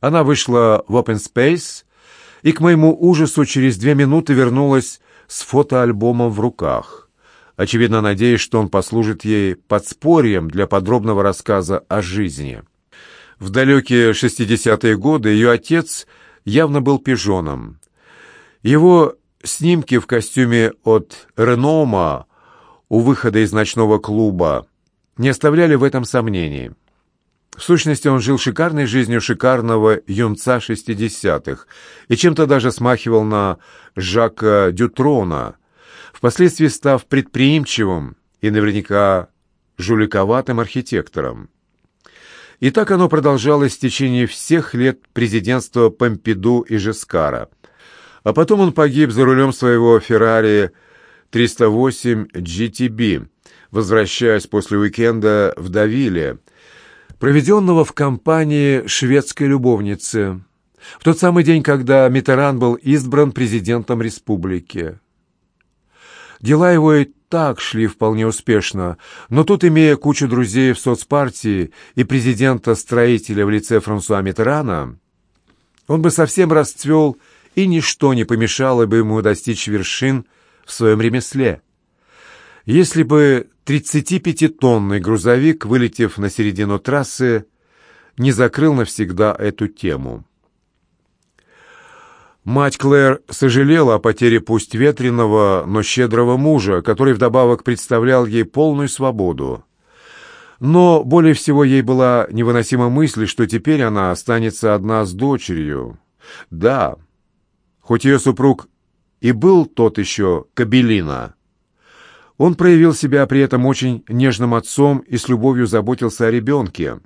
Она вышла в Open Space и, к моему ужасу, через две минуты вернулась с фотоальбомом в руках, очевидно надеясь, что он послужит ей подспорьем для подробного рассказа о жизни. В далекие 60-е годы ее отец явно был пижоном. Его снимки в костюме от Ренома у выхода из ночного клуба не оставляли в этом сомнений. В сущности, он жил шикарной жизнью шикарного юнца шестидесятых и чем-то даже смахивал на Жака Дютрона, впоследствии став предприимчивым и наверняка жуликоватым архитектором. И так оно продолжалось в течение всех лет президентства Помпиду и Жескара. А потом он погиб за рулем своего «Феррари 308 GTB», возвращаясь после уикенда в Давиле, проведенного в компании шведской любовницы, в тот самый день, когда Митеран был избран президентом республики. Дела его и так шли вполне успешно, но тут, имея кучу друзей в соцпартии и президента-строителя в лице Франсуа Митерана, он бы совсем расцвел, и ничто не помешало бы ему достичь вершин в своем ремесле. Если бы 35-тонный грузовик, вылетев на середину трассы, не закрыл навсегда эту тему. Мать Клэр сожалела о потере пусть ветреного, но щедрого мужа, который вдобавок представлял ей полную свободу. Но более всего ей была невыносима мысль, что теперь она останется одна с дочерью. Да, хоть ее супруг и был тот еще Кабелина, он проявил себя при этом очень нежным отцом и с любовью заботился о ребенке,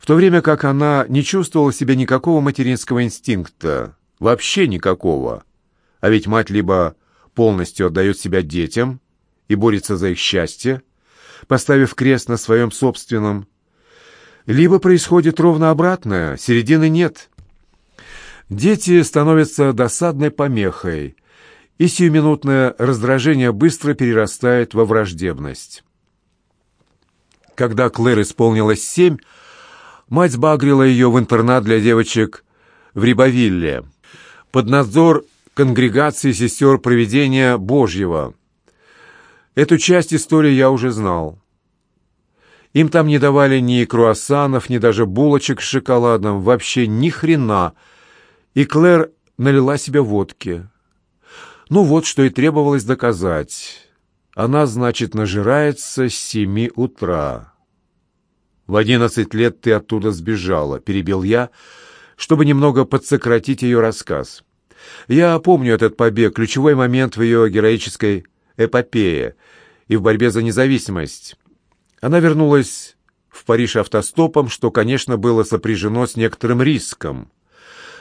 в то время как она не чувствовала в себе никакого материнского инстинкта, Вообще никакого. А ведь мать либо полностью отдает себя детям и борется за их счастье, поставив крест на своем собственном, либо происходит ровно обратное, середины нет. Дети становятся досадной помехой, и сиюминутное раздражение быстро перерастает во враждебность. Когда Клэр исполнилось семь, мать сбагрила ее в интернат для девочек в Рибовилле под надзор конгрегации сестер Проведения Божьего. Эту часть истории я уже знал. Им там не давали ни круассанов, ни даже булочек с шоколадом, вообще ни хрена. И Клэр налила себе водки. Ну вот, что и требовалось доказать. Она, значит, нажирается с семи утра. В одиннадцать лет ты оттуда сбежала, перебил я, — чтобы немного подсократить ее рассказ. Я помню этот побег, ключевой момент в ее героической эпопее и в борьбе за независимость. Она вернулась в Париж автостопом, что, конечно, было сопряжено с некоторым риском.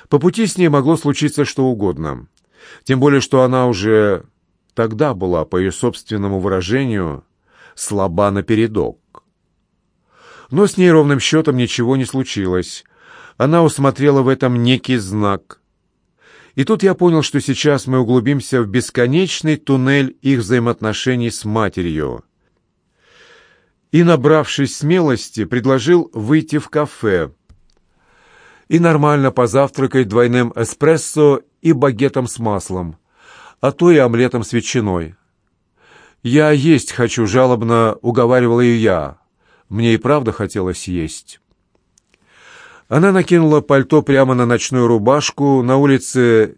По пути с ней могло случиться что угодно. Тем более, что она уже тогда была, по ее собственному выражению, слаба напередок. Но с ней ровным счетом ничего не случилось она усмотрела в этом некий знак. И тут я понял, что сейчас мы углубимся в бесконечный туннель их взаимоотношений с матерью. И, набравшись смелости, предложил выйти в кафе и нормально позавтракать двойным эспрессо и багетом с маслом, а то и омлетом с ветчиной. «Я есть хочу», — жалобно уговаривал ее я. Мне и правда хотелось есть. Она накинула пальто прямо на ночную рубашку. На улице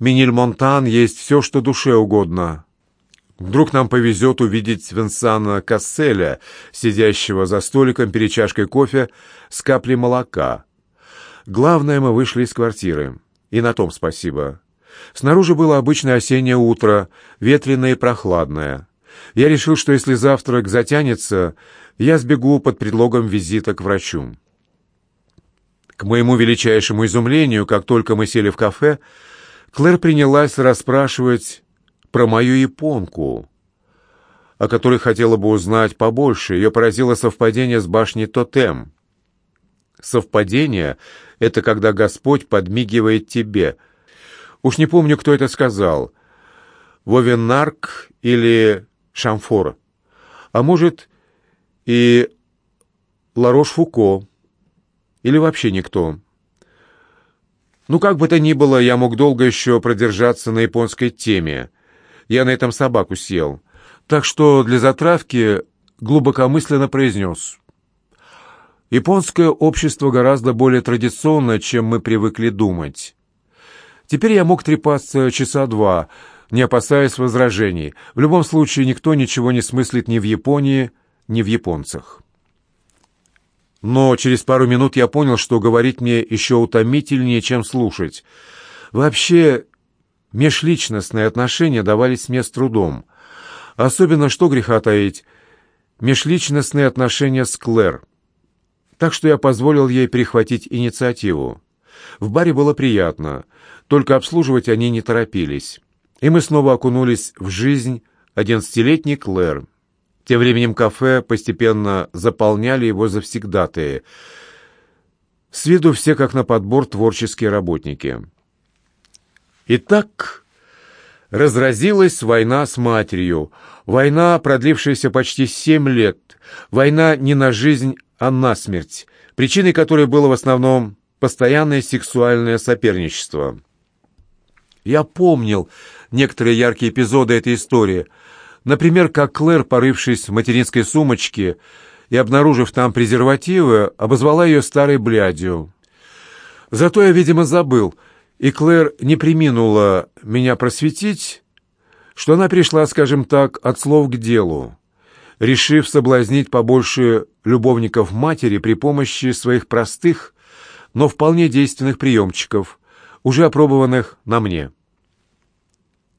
Минильмонтан есть все, что душе угодно. Вдруг нам повезет увидеть Венсана Касселя, сидящего за столиком перед чашкой кофе с каплей молока. Главное, мы вышли из квартиры. И на том спасибо. Снаружи было обычное осеннее утро, ветреное и прохладное. Я решил, что если завтрак затянется, я сбегу под предлогом визита к врачу. К моему величайшему изумлению, как только мы сели в кафе, Клэр принялась расспрашивать про мою японку, о которой хотела бы узнать побольше. Ее поразило совпадение с башней Тотем. Совпадение — это когда Господь подмигивает тебе. Уж не помню, кто это сказал. Вовенарк или Шамфор. А может, и Ларош-Фуко. Или вообще никто. Ну, как бы то ни было, я мог долго еще продержаться на японской теме. Я на этом собаку съел. Так что для затравки глубокомысленно произнес. Японское общество гораздо более традиционное, чем мы привыкли думать. Теперь я мог трепаться часа два, не опасаясь возражений. В любом случае, никто ничего не смыслит ни в Японии, ни в японцах. Но через пару минут я понял, что говорить мне еще утомительнее, чем слушать. Вообще, межличностные отношения давались мне с трудом. Особенно, что греха таить, межличностные отношения с Клэр. Так что я позволил ей перехватить инициативу. В баре было приятно, только обслуживать они не торопились. И мы снова окунулись в жизнь одиннадцатилетней Клэр. Тем временем кафе постепенно заполняли его завсегдатые. С виду все как на подбор творческие работники. Итак, разразилась война с матерью. Война, продлившаяся почти семь лет. Война не на жизнь, а на смерть, причиной которой было в основном постоянное сексуальное соперничество. Я помнил некоторые яркие эпизоды этой истории – Например, как Клэр, порывшись в материнской сумочке и обнаружив там презервативы, обозвала ее старой блядью. Зато я, видимо, забыл, и Клэр не приминула меня просветить, что она пришла, скажем так, от слов к делу, решив соблазнить побольше любовников матери при помощи своих простых, но вполне действенных приемчиков, уже опробованных на мне.